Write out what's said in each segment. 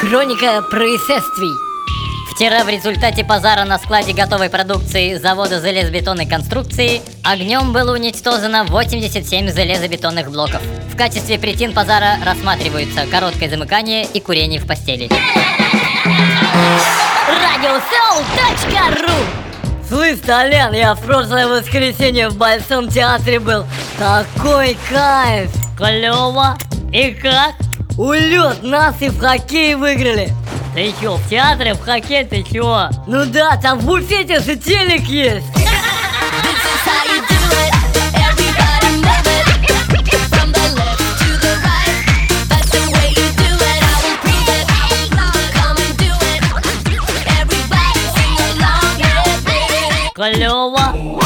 хроника происшествий. Вчера в результате пожара на складе готовой продукции завода железобетонной конструкции огнем было уничтожено 87 железобетонных блоков. В качестве причин пожара рассматриваются короткое замыкание и курение в постели. Радиосоу.ру Слышь, Толян, я в прошлое воскресенье в Большом театре был. Такой кайф! Клево! И как? Улет, нас и в хоккей выиграли. Ты чё, в театре, в хоккей, ты чё? Ну да, там в буфете же телек есть. Клево!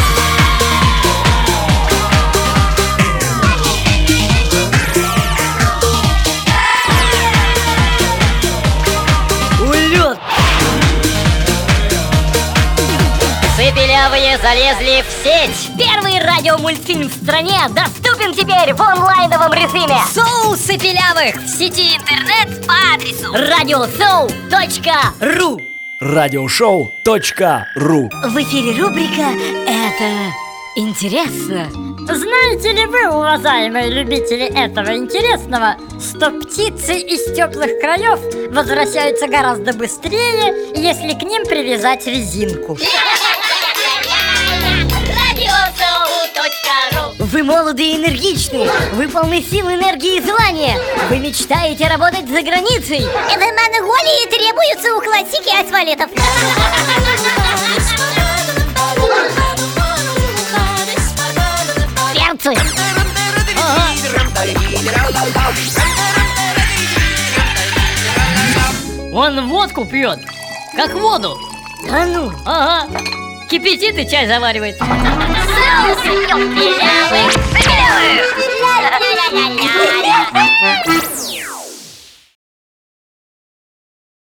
Цепелявые залезли в сеть! Первый радиомультфильм в стране доступен теперь в онлайновом режиме. Соус цепелявых в сети интернет по адресу Радиосоу.ру Радиошоу.ру В эфире рубрика «Это интересно». Знаете ли вы, уважаемые любители этого интересного, что птицы из теплых краев возвращаются гораздо быстрее, если к ним привязать резинку? Молоды и энергичны, вы полны сил, энергии и желания. Вы мечтаете работать за границей. В Монголии требуются у классики асфалетов. Перцы. Он водку пьет, как воду. Да ну, Ага. Кипятит и чай заваривает. Соус Bye.